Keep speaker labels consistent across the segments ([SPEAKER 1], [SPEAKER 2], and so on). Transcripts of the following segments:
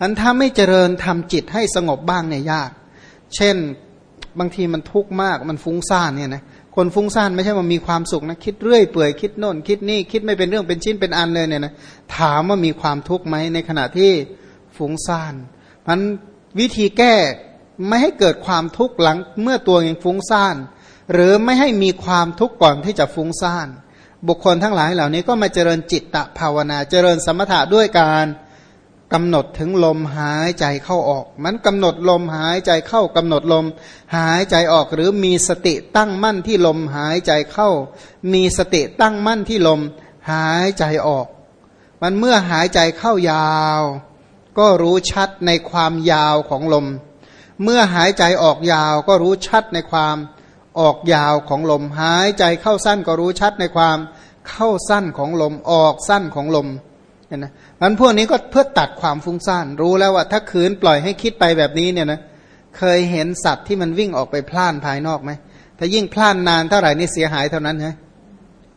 [SPEAKER 1] อันถ้าไม่เจริญทำจิตให้สงบบ้างเนี่ยยาก เช่นบางทีมันทุกข์มากมันฟุ้งซ่านเนี่ยนะคนฟุ้งซ่านไม่ใช่ว่ามีความสุขนะคิดเรื่อยเปื่อยคิดโน่นคิดนี่คิดไม่เป็นเรื่องเป็นชิ้นเป็นอันเลยเนี่ยนะถามว่ามีความทุกข์ไหมในขณะที่ฟุ้งซ่านมันวิธีแก้ไม่ให้เกิดความทุกข์หลังเมื่อตัวเองฟุ้งซ่าน หรือไม่ให้มีความทุกข์ก่อนที่จะฟุ้งซ่าน บุคคลทั้งหลายเหล่านี้ก็มาเจริญจิตตภาวนาเจริญสมถะด้วยการ กำหนดถึงลมหายใจเข้าออก มันกำหนดลมหายใจเข้ากำหนดลมหายใจออกหรือมีสติตั้งมั่นที่ลมหายใจเข้า มีสติตั้งมั่นที่ลมหายใจออก มันเมื่อหายใจเข้ายาว ก็รู้ชัดในความยาวของลม เมื่อหายใจออกยาวก็รู้ชัดในความออกยาวของลม หายใจเข้าสั้นก็รู้ชัดในความเข้าสั้นของลมออกสั้นของลมเห็นไหม มันพวกนี้ก็เพื่อตัดความฟุ้งซ่านรู้แล้วว่าถ้าคืนปล่อยให้คิดไปแบบนี้เนี่ยนะเคยเห็นสัตว์ที่มันวิ่งออกไปพล่านภายนอกไหมถ้ายิ่งพล่านนานเท่าไหร่นี่เสียหายเท่านั้นใช่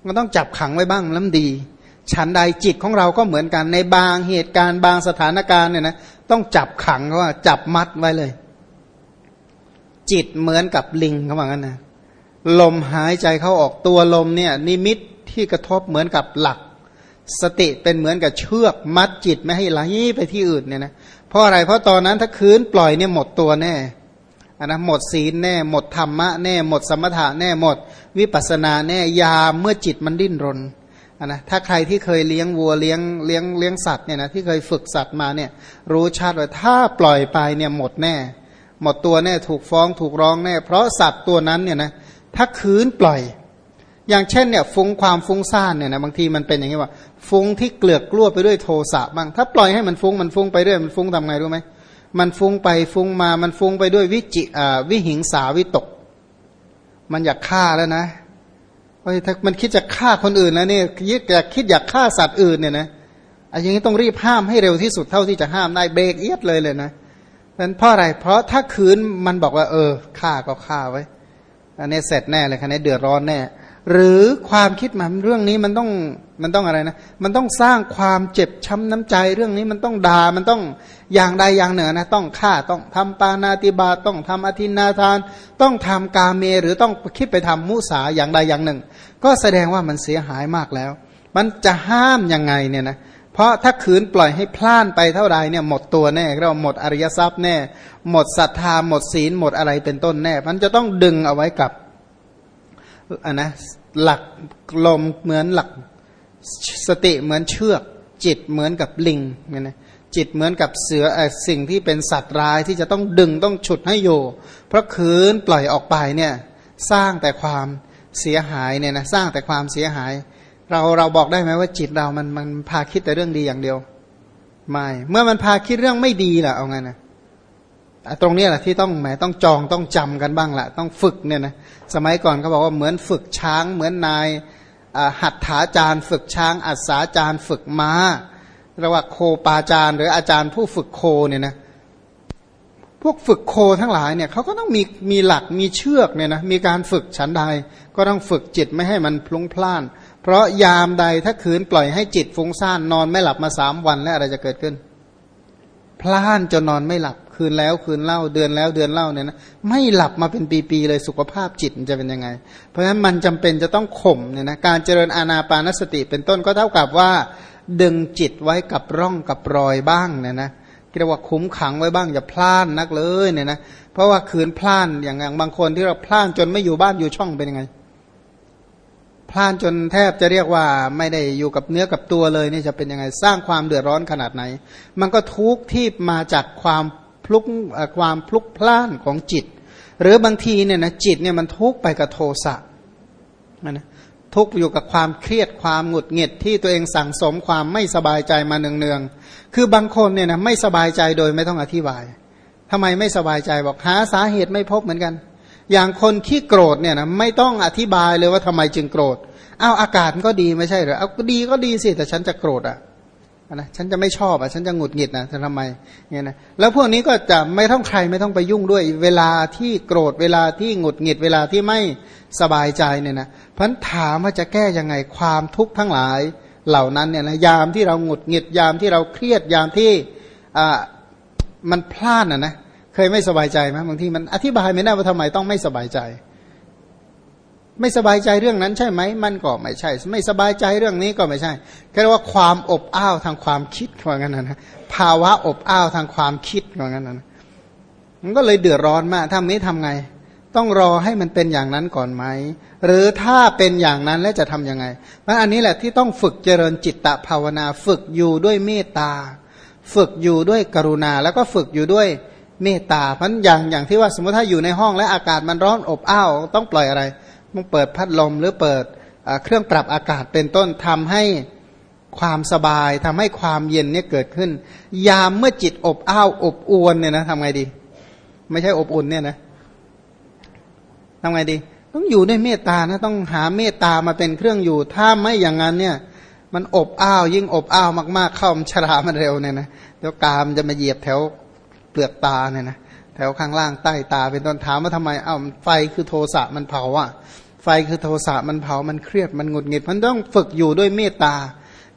[SPEAKER 1] มันต้องจับขังไว้บ้างล้วดี ฉันใดจิตของเราก็เหมือนกันในบางเหตุการณ์บางสถานการณ์เนี่ยนะต้องจับขังว่าจับมัดไว้เลย จิตเหมือนกับลิงเขาบอกงั้นนะลมหายใจเข้าออกตัวลมเนี่ย นิมิตที่กระทบเหมือนกับหลัก สติเป็นเหมือนกับเชือกมัดจิตไม่ให้ไหลไปที่อื่นเนี่ยนะเพราะอะไรเพราะตอนนั้นถ้าคืนปล่อยเนี่ยหมดตัวแน่อันนะหมดศีลแน่ หมดธรรมะแน่ หมดสมถะแน่หมด วิปัสนาแน่ยาเมื่อจิตมันดิ้นรนอันนะถ้าใครที่เคยเลี้ยงวัวเลี้ยงเลี้ยงเลี้ยงสัตว์เนี่ยนะที่เคยฝึกสัตว์มาเนี่ย รู้ชัดว่าถ้าปล่อยไปเนี่ยหมดแน่ หมดตัวแน่ถูกฟ้องถูกร้องแน่ เพราะสัตว์ตัวนั้นเนี่ยนะถ้าคืนปล่อย อย่างเช่นเนี่ยฟุ้งความฟุ้งซ่านเนี่ยนะบางทีมันเป็นอย่างนี้ว่า ฟุ้งที่เกลือกกลั้วไปด้วยโทสะบ้างถ้าปล่อยให้มันฟุ้งมันฟุ้งไปเรื่อยมันฟุ้งทำไงรู้ไหมมันฟุ้งไปฟุ้งมามันฟุ้งไปด้วยวิจิวิหิงสาวิตก มันอยากฆ่าแล้วนะเฮ้ยถ้ามันคิดจะฆ่าคนอื่นแล้วเนี่ยยึดอยากคิดอยากฆ่าสัตว์อื่นเนี่ยนะอันนี้ต้องรีบห้ามให้เร็วที่สุดเท่าที่จะห้ามได้เบรกเอียดเลยเลยนะนั้นเพราะอะไร เพราะถ้าคืนมันบอกว่า เออฆ่าก็ฆ่าไว้อันนี้เสร็จแน่เลยคันนี้เดือดร้อนแน่ หรือความคิดมันเรื่องนี้มันต้องมันต้องอะไรนะ มันต้องสร้างความเจ็บช้าน้ำใจเรื่องนี้มันต้องด่ามันต้องอย่างใดอย่างหนึ่งนะต้องฆ่าต้องทำปานาติบาต้องทำอธินาทาน ต้องทำกาเม หรือต้องคิดไปทำมุสาอย่างใดอย่างหนึ่ง ก็แสดงว่ามันเสียหายมากแล้ว มันจะห้ามยังไงเนี่ยนะเพราะถ้าขืนปล่อยให้พลานไปเท่าไรเนี่ยหมดตัวแน่เราหมดอริยทรัพย์แน่ หมดศรัทธาหมดศีลหมดอะไรเป็นต้นแน่ มันจะต้องดึงเอาไว้กับอันนะ หลักลมเหมือนหลักสติเหมือนเชือก จิตเหมือนกับลิงเนี่ยนะจิตเหมือนกับเสือสิ่งที่เป็นสัตว์ร้ายที่จะต้องดึงต้องฉุดให้อยู่เพราะคืนปล่อยออกไปเนี่ยสร้างแต่ความเสียหายเนี่ยนะสร้างแต่ความเสียหาย เราเราบอกได้ไหมว่าจิตเรามันมันพาคิดแต่เรื่องดีอย่างเดียว ไม่ เมื่อมันพาคิดเรื่องไม่ดีล่ะเอาไงนะ ตรงนี้แหละที่ต้องแหมต้องจองต้องจำกันบ้างแหละต้องฝึกเนี่ยนะสมัยก่อนเขาบอกว่าเหมือนฝึกช้าง เหมือนนายหัตถาจารย์ ฝึกช้างอัศาจารย์ฝึกม้าเรียกว่าโคปาจารย์ หรืออาจารย์ผู้ฝึกโคเนี่ยนะพวกฝึกโคทั้งหลายเนี่ยเขาก็ต้องมีมีหลักมีเชือกเนี่ยนะมีการฝึกฉันใดก็ต้องฝึกจิตไม่ให้มันพลุงพล่าน เพราะยามใดถ้าคืนปล่อยให้จิตฟุ้งซ่านนอนไม่หลับมาสามวันแล้วอะไรจะเกิดขึ้น พล่านจนนอนไม่หลับ คืนแล้วคืนเล่าเดือนแล้วเดือนเล่าเนี่ยนะไม่หลับมาเป็นปีๆเลยสุขภาพจิตจะเป็นยังไง เพราะฉะนั้นมันจำเป็นจะต้องข่มเนี่ยนะการเจริญอาณาปานสติเป็นต้นก็เท่ากับว่า ดึงจิตไว้กับร่องกับรอยบ้างเนี่ยนะเรียกว่าคุ้มขังไว้บ้างอย่าพลาดนนักเลยเนี่ยนะเพราะว่าคืนพลาดอย่างอย่างบางคนที่เราพลาดจนไม่อยู่บ้านอยู่ช่องเป็นยังไงพลานจนแทบจะเรียกว่าไม่ได้อยู่กับเนื้อกับตัวเลยนี่จะเป็นยังไงสร้างความเดือดร้อนขนาดไหน มันก็ทุกข์ที่มาจากความ พลุกความพลุกพล่านของจิต หรือบางทีเนี่ยนะจิตเนี่ยมันทุกข์ไปกับโทสะนะทุกข์อยู่กับความเครียดความหงุดหงิดที่ตัวเองสั่งสมความไม่สบายใจมาเนืองๆคือบางคนเนี่ยนะไม่สบายใจโดยไม่ต้องอธิบายทำไมไม่สบายใจบอกหาสาเหตุไม่พบเหมือนกัน อย่างคนที่โกรธเนี่ยนะไม่ต้องอธิบายเลยว่าทำไมจึงโกรธอ้าวอากาศก็ดีไม่ใช่เหรอเอาดีก็ดีสิแต่ฉันจะโกรธอะ นะฉันจะไม่ชอบอะฉันจะหงุดหงิดนะจะทำไมเนี่ยนะแล้วพวกนี้ก็จะไม่ต้องใครไม่ต้องไปยุ่งด้วย เวลาที่โกรธเวลาที่หงุดหงิดเวลาที่ไม่สบายใจเนี่ยนะพันถามว่าจะแก้ยังไงความทุกข์ทั้งหลายเหล่านั้นเนี่ยนะยามที่เราหงุดหงิดยามที่เราเครียดยามที่อ่ามันพลาดอะนะเคยไม่สบายใจไหมบางทีมันอธิบายไม่ได้ว่าทำไมต้องไม่สบายใจ ไม่สบายใจเรื่องนั้นใช่ไหมมันก็ไม่ใช่ ไม่สบายใจเรื่องนี้ก็ไม่ใช่แค่ว่าความอบอ้าวทางความคิดว่างั้นนะภาวะอบอ้าวทางความคิดว่างั้นนะมันก็เลยเดือดร้อนมากทำนี้ทำไง ต้องรอให้มันเป็นอย่างนั้นก่อนไหมหรือถ้าเป็นอย่างนั้นแล้วจะทํำยังไงเพราะอันนี้แหละที่ต้องฝึกเจริญจิตตภาวนา ฝึกอยู่ด้วยเมตตา ฝึกอยู่ด้วยกรุณา แล้วก็ฝึกอยู่ด้วยเมตตาเพราะอย่างอย่างที่ว่าสมมติถ้าอยู่ในห้องและอากาศมันร้อนอบอ้าวต้องปล่อยอะไร ต้องเปิดพัดลมหรือเปิดเครื่องปรับอากาศเป็นต้นทำให้ความสบายทำให้ความเย็นเนี่ยเกิดขึ้น ยามเมื่อจิตอบอ้าวอบอวนเนี่ยนะทำไงดี ไม่ใช่อบอุ่นเนี่ยนะทำไงดี ต้องอยู่ด้วยเมตตานะต้องหาเมตตามาเป็นเครื่องอยู่ ถ้าไม่อย่างนั้นเนี่ย มันอบอ้าวยิ่งอบอ้าวมากๆ เข้ามันชรามันเร็วเนี่ยนะเดี๋ยวกามจะมาเหยียบแถวเปลือกตาเนี่ยนะ แถวข้างล่างใต้ตา เป็นต้นถามว่าทำไมเอ้าไฟคือโทสะมันเผาอะ ไฟคือโทสะมันเผามันเครียดมันหงุดหงิดมันต้องฝึกอยู่ด้วยเมตตา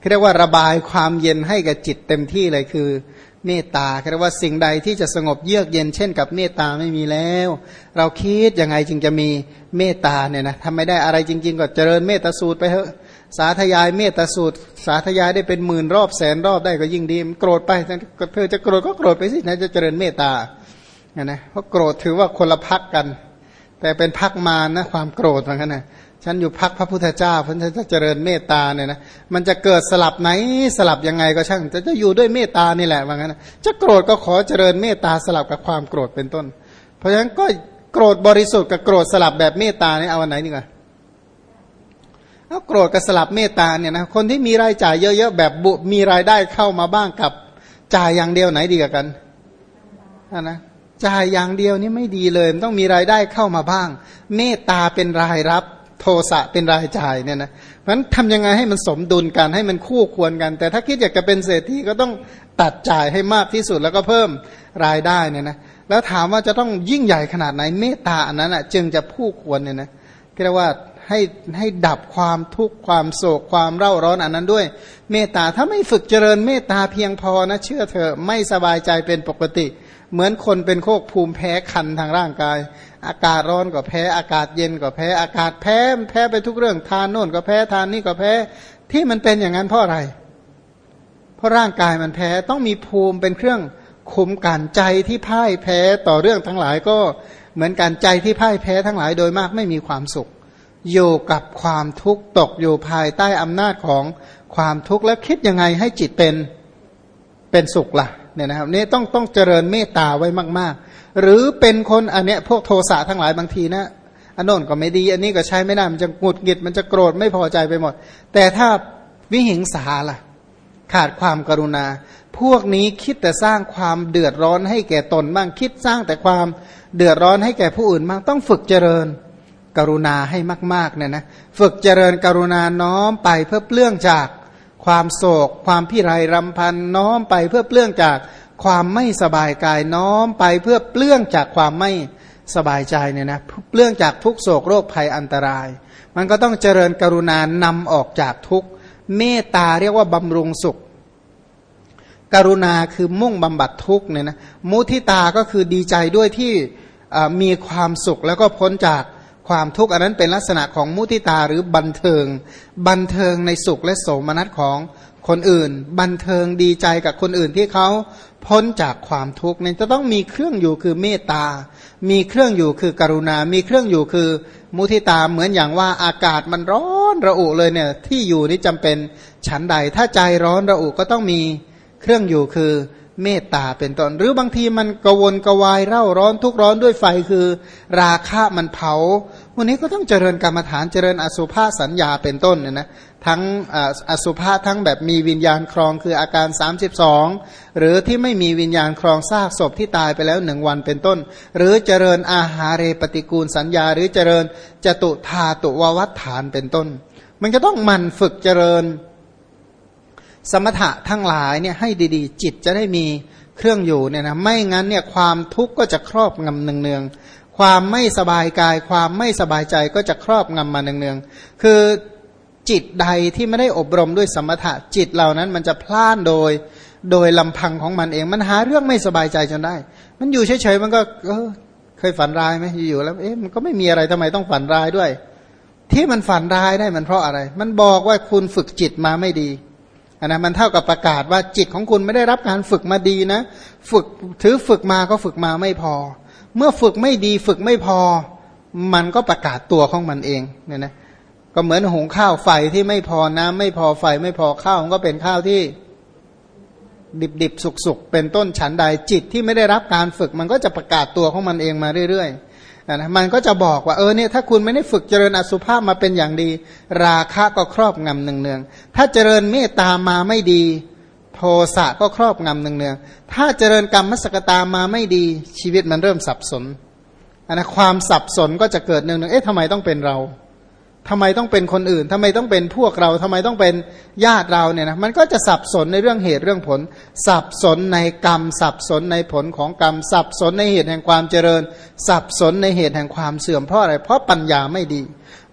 [SPEAKER 1] เรียกว่าระบายความเย็นให้กับจิตเต็มที่เลยคือเมตตาเรียกว่าสิ่งใดที่จะสงบเยือกเย็นเช่นกับเมตตาไม่มีแล้ว เราคิดยังไงจึงจะมีเมตตาเนี่ยนะทำไม่ได้อะไรจริง ๆ ก็เจริญเมตตาสูตรไปเถอะสาธยายเมตตาสูตร สาธยายได้เป็นหมื่นรอบแสนรอบได้ก็ยิ่งดีโกรธไปเธอจะโกรธก็โกรธไปสินะจะเจริญเมตตา นะเพราะโกรธถือว่าคนละพักกัน แต่เป็นพักมานะความโกรธเหมือนกันนะฉันอยู่พักพระพุทธเจ้าเพราะฉันจะเจริญเมตตาเนี่ยนะมันจะเกิดสลับไหนสลับยังไงก็ช่างจะจะอยู่ด้วยเมตตานี่แหละว่างั้นจะโกรธก็ขอเจริญเมตตาสลับกับความโกรธเป็นต้น เพราะฉะนั้นก็โกรธบริสุทธิ์กับโกรธสลับแบบเมตตาเนี่ยเอาอันไหนดีกว่าเอาโกรธกับสลับเมตตาเนี่ยนะคนที่มีรายจ่ายเยอะๆแบบบุมีรายได้เข้ามาบ้างกับจ่ายอย่างเดียวไหนดีกันนะ จ่ายอย่างเดียวนี่ไม่ดีเลยต้องมีรายได้เข้ามาบ้าง เมตตาเป็นรายรับโทสะเป็นรายจ่ายเนี่ยนะเพราะฉะนั้นทำยังไงให้มันสมดุลกันให้มันคู่ควรกัน แต่ถ้าคิดอยากจะเป็นเศรษฐีก็ต้องตัดจ่ายให้มากที่สุดแล้วก็เพิ่มรายได้เนี่ยนะแล้วถามว่าจะต้องยิ่งใหญ่ขนาดไหนเมตตาอันนั้นอะจึงจะผู้ควรเนี่ยนะเรียกว่าให้ให้ดับความทุกข์ความโศกความเร่าร้อนอันนั้นด้วย เมตตาถ้าไม่ฝึกเจริญเมตตาเพียงพอนะเชื่อเถอะไม่สบายใจเป็นปกติ เหมือนคนเป็นโคกภูมิแพ้คันทางร่างกาย อากาศร้อนก็แพ้อากาศเย็นก็แพ้อากาศแพ้แพ้ไปทุกเรื่องทานโน่นก็แพ้ทานนี่ก็แพ้ที่มันเป็นอย่างนั้นเพราะอะไร เพราะร่างกายมันแพ้ต้องมีภูมิเป็นเครื่องคุมกันใจที่พ่ายแพ้ต่อเรื่องทั้งหลายก็เหมือนการใจที่พ่ายแพ้ทั้งหลายโดยมากไม่มีความสุข อยู่กับความทุกข์ตกอยู่ภายใต้อำนาจของความทุกข์แล้วคิดยังไงให้จิตเป็นเป็นสุขละ่ะเนี่ยนะครับนี่ต้องต้องเจริญเมตตาไว้มากๆ หรือเป็นคนอันเนี้ยพวกโทสะทั้งหลายบางทีนะอันโน้นก็ไม่ดี อันนี้ก็ใช้ไม่ได้มันจะหงุดหงิดมันจะโกรธไม่พอใจไปหมด แต่ถ้าวิหิงสาล่ะ ขาดความกรุณา พวกนี้คิดแต่สร้างความเดือดร้อนให้แก่ตนบ้างคิดสร้างแต่ความเดือดร้อนให้แก่ผู้อื่นบ้างต้องฝึกเจริญกรุณาให้มากๆเนี่ยนะฝึกเจริญกรุณาน้อมไปเพื่อเปลื้องจาก ความโศก ความพิไรรำพันน้อมไปเพื่อเปลื้องจากความไม่สบายกายน้อมไปเพื่อเปลื้องจากความไม่สบายใจเนี่ยนะเปลื้องจากทุกโศกโรคภัยอันตราย มันก็ต้องเจริญกรุณานำออกจากทุกเมตตาเรียกว่าบำรุงสุข กรุณาคือมุ่งบำบัดทุกเนี่ยนะมุทิตาก็คือดีใจด้วยที่มีความสุขแล้วก็พ้นจาก ความทุกข์อันนั้นเป็นลักษณะของมุทิตาหรือบันเทิง บันเทิงในสุขและโสมนัสของคนอื่น บันเทิงดีใจกับคนอื่นที่เขาพ้นจากความทุกข์เนี่ยจะต้องมีเครื่องอยู่คือเมตตา มีเครื่องอยู่คือกรุณา มีเครื่องอยู่คือมุทิตาเหมือนอย่างว่าอากาศมันร้อนระอุเลยเนี่ยที่อยู่นี่จำเป็นฉันใด ถ้าใจร้อนระอุก็ต้องมีเครื่องอยู่คือ เมตตาเป็นต้นหรือบางทีมันกวนกวายเร่าร้อนทุกร้อนด้วยไฟคือ ราคะมันเผา วันนี้ก็ต้องเจริญกรรมฐานเจริญอสุภาสัญญาเป็นต้นเนี่ยนะทั้งอสุภาทั้งแบบมีวิญญาณครองคืออาการ 32 หรือที่ไม่มีวิญญาณครองซากศพที่ตายไปแล้วหนึ่งวันเป็นต้น หรือเจริญอาหาเรปฏิกูลสัญญา หรือเจริญจตุธาตุววัฏฐานเป็นต้น มันจะต้องมันฝึกเจริญ สมถะทั้งหลายเนี่ยให้ดีๆ จิตจะได้มีเครื่องอยู่เนี่ยนะไม่งั้นเนี่ยความทุกข์ก็จะครอบงำเนืองๆความไม่สบายกาย ความไม่สบายใจก็จะครอบงำมาเนืองๆคือจิตใดที่ไม่ได้อบรมด้วยสมถะจิตเหล่านั้นมันจะพล่านโดย โดยลำพังของมันเองมันหาเรื่องไม่สบายใจจนได้ มันอยู่เฉยๆมันก็เออเคยฝันร้ายไหมอยู่ๆแล้วเอ๊ะมันก็ไม่มีอะไรทำไมต้องฝันร้ายด้วย ที่มันฝันร้ายได้มันเพราะอะไร มันบอกว่าคุณฝึกจิตมาไม่ดี นนะมันเท่ากับประกาศว่าจิตของคุณไม่ได้รับการฝึกมาดีนะ ฝึกถือฝึกมาก็ฝึกมาไม่พอ เมื่อฝึกไม่ดีฝึกไม่พอ มันก็ประกาศตัวของมันเองเนี่ยนะก็เหมือนหุงข้าวไฟที่ไม่พอน้ำไม่พอไฟไม่พอข้าวมันก็เป็นข้าวที่ดิบดิบสุกสุกเป็นต้นฉันใดจิตที่ไม่ได้รับการฝึก มันก็จะประกาศตัวของมันเองมาเรื่อยๆ นะมันก็จะบอกว่าเออเนี่ยถ้าคุณไม่ได้ฝึกเจริญอสุภาพมาเป็นอย่างดี ราคะก็ครอบงำเนืองๆถ้าเจริญเมตตามาไม่ดี โทสะก็ครอบงำเนืองๆถ้าเจริญกรรมมสกตามาไม่ดี ชีวิตมันเริ่มสับสนนะความสับสนก็จะเกิดเนืองๆเอ๊ะทำไมต้องเป็นเรา ทำไมต้องเป็นคนอื่นทำไมต้องเป็นพวกเราทำไมต้องเป็นญาติเราเนี่ยนะมันก็จะสับสนในเรื่องเหตุเรื่องผล สับสนในกรรม สับสนในผลของกรรม สับสนในเหตุแห่งความเจริญ สับสนในเหตุแห่งความเสื่อมเพราะอะไร เพราะปัญญาไม่ดี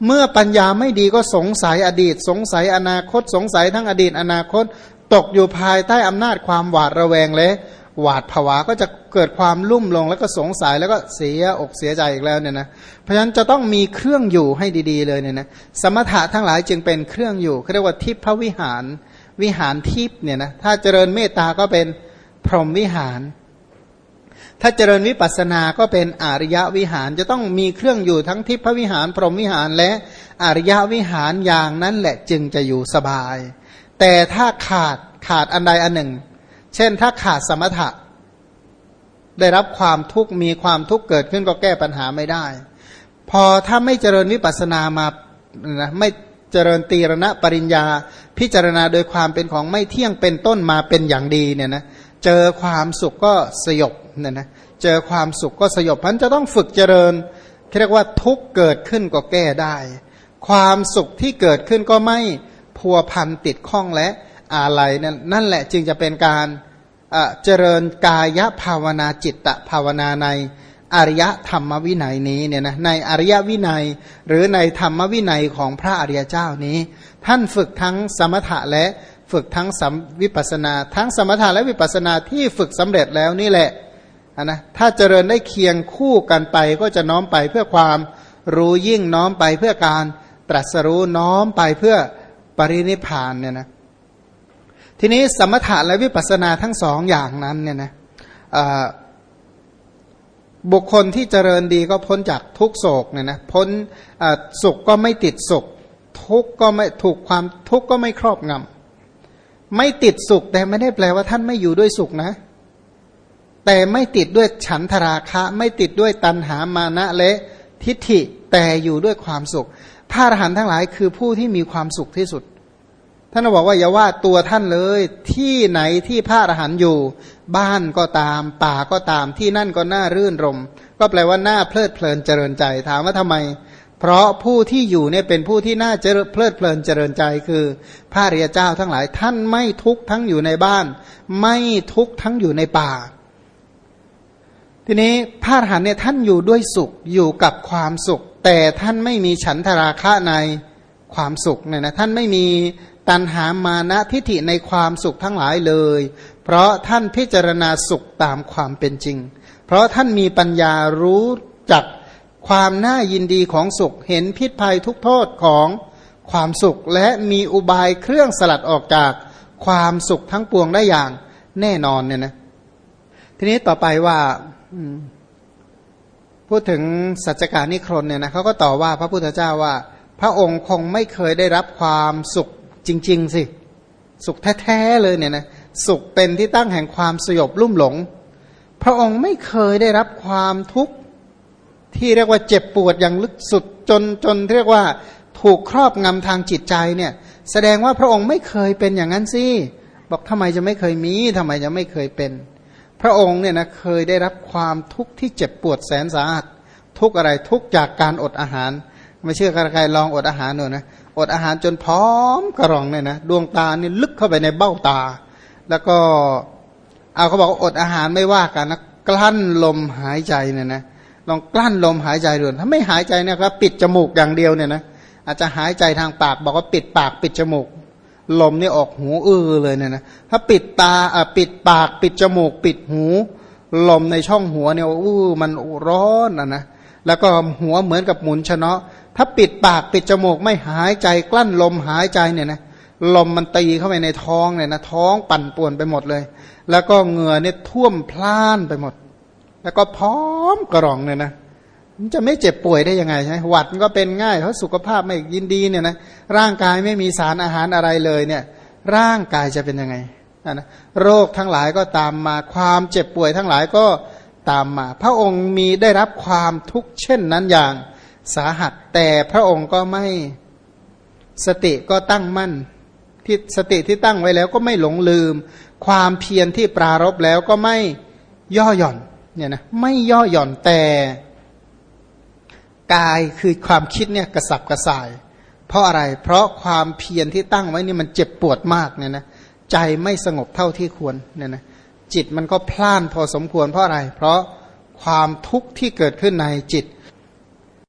[SPEAKER 1] เมื่อปัญญาไม่ดีก็สงสัยอดีต สงสัยอนาคต สงสัยทั้งอดีตอนาคต ตกอยู่ภายใต้อำนาจความหวาดระแวงและ หวาดผวาก็จะเกิดความลุ่มลงแล้วก็สงสัยแล้วก็เสียอกเสียใจอีกแล้วเนี่ยนะเพราะฉะนั้นจะต้องมีเครื่องอยู่ให้ดีๆเลยเนี่ยนะสมถะทั้งหลายจึงเป็นเครื่องอยู่เขาเรียกว่าทิพพวิหารวิหารทิพเนี่ยนะถ้าเจริญเมตตาก็เป็นพรหมวิหาร ถ้าเจริญวิปัสสนาก็เป็นอริยวิหารจะต้องมีเครื่องอยู่ทั้งทิพวิหาร พรหมวิหารและอริยวิหารอย่างนั้นแหละจึงจะอยู่สบาย แต่ถ้าขาดขาดอันใดอันหนึ่ง เช่นถ้าขาดสมถะ ได้รับความทุกข์มีความทุกข์เกิดขึ้นก็แก้ปัญหาไม่ได้ พอถ้าไม่เจริญวิปัสสนามานะไม่เจริญตีรณะปริญญา พิจารณาโดยความเป็นของไม่เที่ยงเป็นต้นมาเป็นอย่างดีเนี่ยนะเจอความสุขก็สยบเนี่ยนะเจอความสุขก็สยบพันจะต้องฝึกเจริญเรียกว่าทุกเกิดขึ้นก็แก้ได้ ความสุขที่เกิดขึ้นก็ไม่พัวพันติดข้องและอะไรนั่นนั่นแหละจึงจะเป็นการ เจริญกายภาวนาจิตตภาวนาในอริยธรรมวินัยนี้เนี่ยนะในอริยวินัยหรือในธรรมวินัยของพระอริยเจ้านี้ ท่านฝึกทั้งสมถะและฝึกทั้งสัมวิปัสนา ทั้งสมถะและวิปัสนาที่ฝึกสำเร็จแล้วนี่แหละนะถ้าเจริญได้เคียงคู่กันไปก็จะน้อมไปเพื่อความรู้ยิ่งน้อมไปเพื่อการตรัสรู้น้อมไปเพื่อปรินิพานเนี่ยนะ ทีนี้สมถะและวิปัสสนาทั้งสองอย่างนั้นเนี่ยนะบุคคลที่เจริญดีก็พ้นจากทุกโศกเนี่ยนะพ้นสุขก็ไม่ติดสุข ทุกก็ไม่ถูกความทุกก็ไม่ครอบงำไม่ติดสุขแต่ไม่ได้แปลว่าท่านไม่อยู่ด้วยสุขนะ แต่ไม่ติดด้วยฉันทราคะ ไม่ติดด้วยตัณหามานะและทิฏฐิแต่อยู่ด้วยความสุขพระอรหันต์ทั้งหลายคือผู้ที่มีความสุขที่สุด ท่านบอกว่าอย่าว่าตัวท่านเลย ที่ไหนที่พระอรหันต์อยู่ บ้านก็ตาม ป่าก็ตามที่นั่นก็น่ารื่นรม ก็แปลว่าน่าเพลิดเพลินเจริญใจ ถามว่าทำไม เพราะผู้ที่อยู่เนี่ยเป็นผู้ที่น่าเจริญเพลิดเพลินเจริญใจคือ พระริยเจ้าทั้งหลาย ท่านไม่ทุกทั้งอยู่ในบ้าน ไม่ทุกทั้งอยู่ในป่า ทีนี้พระอรหันต์เนี่ยท่านอยู่ด้วยสุขอยู่กับความสุข แต่ท่านไม่มีฉันทราคะในความสุขเนี่ยนะท่านไม่มี ตันหามานะทิฏฐิในความสุขทั้งหลายเลย เพราะท่านพิจารณาสุขตามความเป็นจริง เพราะท่านมีปัญญารู้จักความน่ายินดีของสุข เห็นพิษภัยทุกโทษของความสุข และมีอุบายเครื่องสลัดออกจากความสุขทั้งปวงได้อย่างแน่นอนเนี่ยนะ ทีนี้ต่อไปว่าพูดถึงสัจการนิครนเนี่ยนะเขาก็ต่อว่าพระพุทธเจ้าว่า พระองค์คงไม่เคยได้รับความสุข จริง ๆ สิ สุขแท้ๆเลยเนี่ยนะสุขเป็นที่ตั้งแห่งความสยบลุ่มหลง พระองค์ไม่เคยได้รับความทุกข์ที่เรียกว่าเจ็บปวดอย่างลึกสุดจนจนเรียกว่าถูกครอบงำทางจิตใจเนี่ย แสดงว่าพระองค์ไม่เคยเป็นอย่างนั้นสิบอกทำไมจะไม่เคยมีทำไมจะไม่เคยเป็น พระองค์เนี่ยนะเคยได้รับความทุกข์ที่เจ็บปวดแสนสาหัสทุกอะไรทุกจากการอดอาหาร ไม่เชื่อใครลองอดอาหารหน่อยนะ อดอาหารจนพร้อมกระรองเนี่ยนะดวงตานี่ลึกเข้าไปในเบ้าตา แล้วก็เอาเขาบอกอดอาหารไม่ว่ากันนะกลั้นลมหายใจเนี่ยนะลองกลั้นลมหายใจดูถ้าไม่หายใจนี่ยครับปิดจมูกอย่างเดียวเนี่ยนะอาจจะหายใจทางปากบอกว่าปิดปากปิดจมูก ลมนี่ออกหูอื้อเลยเนี่ยนะถ้าปิดตาอะปิดปากปิดจมูก ปิดหู ลมในช่องหัวเนี่ยอู้มันร้อนอะนะแล้วก็หัวเหมือนกับหมุนชนะ ถ้าปิดปากปิดจมูกไม่หายใจกลั้นลมหายใจเนี่ยนะลมมันตีเข้าไปในท้องเนี่ยนะท้องปั่นป่วนไปหมดเลย แล้วก็เหงื่อเนี่ยท่วมพล่านไปหมด แล้วก็พร้อมกระรองเนี่ยนะมันจะไม่เจ็บป่วยได้ยังไงใช่ไหมหวัดก็เป็นง่ายเพราะสุขภาพไม่ยินดีเนี่ยนะร่างกายไม่มีสารอาหารอะไรเลยเนี่ย ร่างกายจะเป็นยังไงนะโรคทั้งหลายก็ตามมาความเจ็บป่วยทั้งหลายก็ตามมา พระองค์มีได้รับความทุกข์เช่นนั้นอย่าง สาหัส แต่พระองค์ก็ไม่สติก็ตั้งมั่น ที่สติที่ตั้งไว้แล้วก็ไม่หลงลืม ความเพียรที่ปรารบแล้วก็ไม่ย่อหย่อนเนี่ยนะไม่ย่อหย่อนแต่ กายคือความคิดเนี่ยกระสับกระส่าย เพราะอะไร เพราะความเพียรที่ตั้งไว้นี่มันเจ็บปวดมากเนี่ยนะใจไม่สงบเท่าที่ควรเนี่ยนะจิตมันก็พล่านพอสมควรเพราะอะไร เพราะความทุกข์ที่เกิดขึ้นในจิต